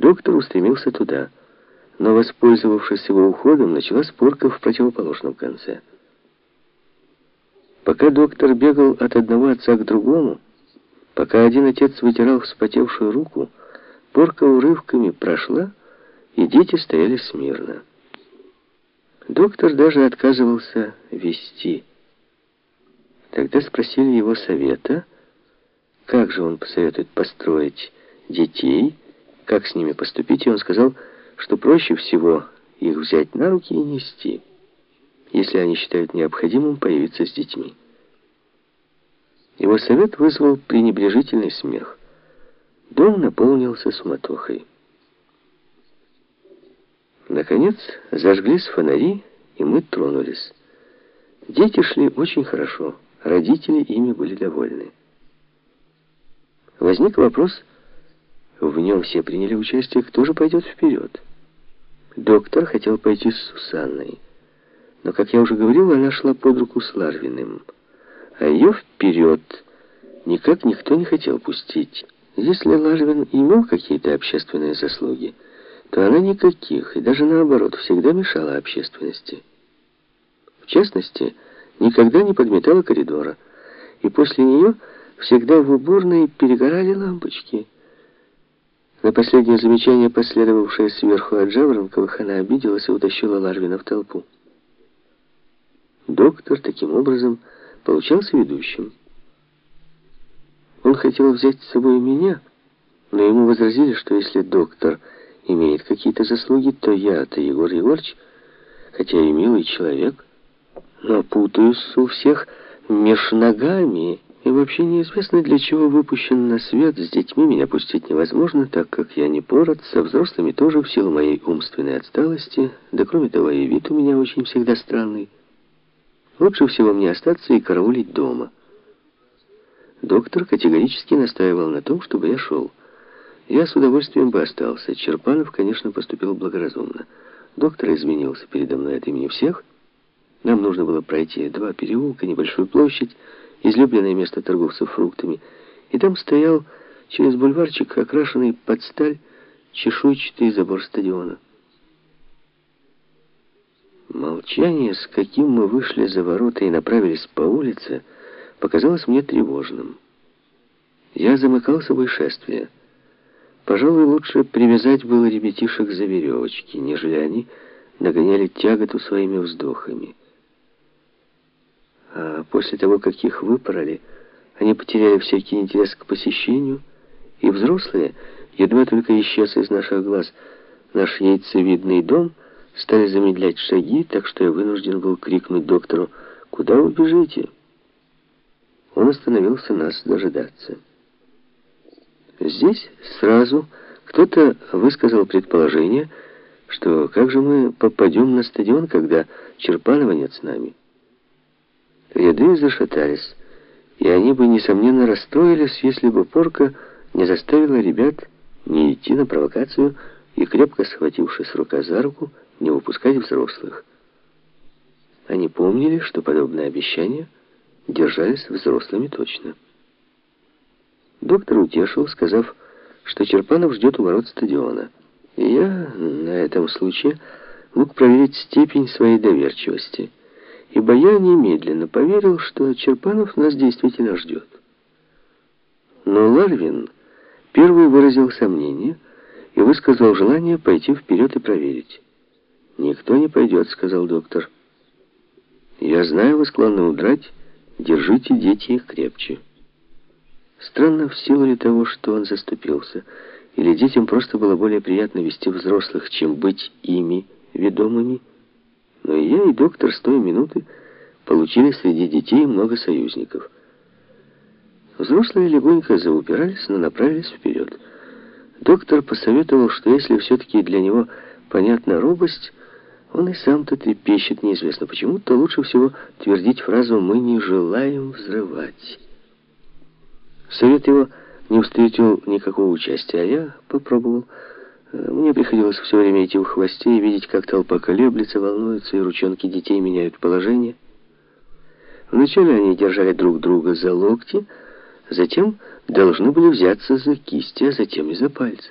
Доктор устремился туда, но, воспользовавшись его уходом, началась порка в противоположном конце. Пока доктор бегал от одного отца к другому, пока один отец вытирал вспотевшую руку, порка урывками прошла, и дети стояли смирно. Доктор даже отказывался вести. Тогда спросили его совета, как же он посоветует построить детей, как с ними поступить, и он сказал, что проще всего их взять на руки и нести, если они считают необходимым появиться с детьми. Его совет вызвал пренебрежительный смех. Дом наполнился суматохой. Наконец зажглись фонари, и мы тронулись. Дети шли очень хорошо, родители ими были довольны. Возник вопрос, в нем все приняли участие, кто же пойдет вперед. Доктор хотел пойти с Сусанной, но, как я уже говорил, она шла под руку с Ларвиным, а ее вперед никак никто не хотел пустить. Если Ларвин имел какие-то общественные заслуги, то она никаких, и даже наоборот, всегда мешала общественности. В частности, никогда не подметала коридора, и после нее всегда в уборной перегорали лампочки. На последнее замечание, последовавшее сверху от Жаворонковых, она обиделась и утащила Ларвина в толпу. Доктор таким образом получался ведущим. Он хотел взять с собой меня, но ему возразили, что если доктор имеет какие-то заслуги, то я-то Егор Егорович, хотя и милый человек, но путаюсь у всех меж ногами, и вообще неизвестно, для чего выпущен на свет. С детьми меня пустить невозможно, так как я не пород, со взрослыми тоже в силу моей умственной отсталости, да кроме того и вид у меня очень всегда странный. Лучше всего мне остаться и караулить дома. Доктор категорически настаивал на том, чтобы я шел. Я с удовольствием бы остался. Черпанов, конечно, поступил благоразумно. Доктор изменился передо мной от имени всех. Нам нужно было пройти два переулка, небольшую площадь, излюбленное место торговцев фруктами. И там стоял через бульварчик, окрашенный под сталь, чешуйчатый забор стадиона. Молчание, с каким мы вышли за ворота и направились по улице, показалось мне тревожным. Я замыкал собой шествие. Пожалуй, лучше привязать было ребятишек за веревочки, нежели они нагоняли тяготу своими вздохами. А после того, как их выпороли, они потеряли всякий интерес к посещению, и взрослые, едва только исчез из наших глаз наш яйцевидный дом, стали замедлять шаги, так что я вынужден был крикнуть доктору «Куда вы бежите?» Он остановился нас дожидаться. Здесь сразу кто-то высказал предположение, что как же мы попадем на стадион, когда Черпанова нет с нами. Ряды зашатались, и они бы, несомненно, расстроились, если бы порка не заставила ребят не идти на провокацию и, крепко схватившись рука за руку, не выпускать взрослых. Они помнили, что подобное обещание держались взрослыми точно. Доктор утешил, сказав, что Черпанов ждет у ворот стадиона. И я на этом случае мог проверить степень своей доверчивости, ибо я немедленно поверил, что Черпанов нас действительно ждет. Но Ларвин первый выразил сомнение и высказал желание пойти вперед и проверить. «Никто не пойдет», — сказал доктор. «Я знаю, вы склонны удрать. Держите дети их крепче». Странно, в силу ли того, что он заступился, или детям просто было более приятно вести взрослых, чем быть ими ведомыми, но и я, и доктор с той минуты получили среди детей много союзников. Взрослые легонько заупирались, но направились вперед. Доктор посоветовал, что если все-таки для него понятна робость, он и сам-то трепещет неизвестно почему, то лучше всего твердить фразу «мы не желаем взрывать». Совет его не встретил никакого участия, а я попробовал. Э, мне приходилось все время идти в хвосте и видеть, как толпа колеблется, волнуется, и ручонки детей меняют положение. Вначале они держали друг друга за локти, затем должны были взяться за кисти, а затем и за пальцы.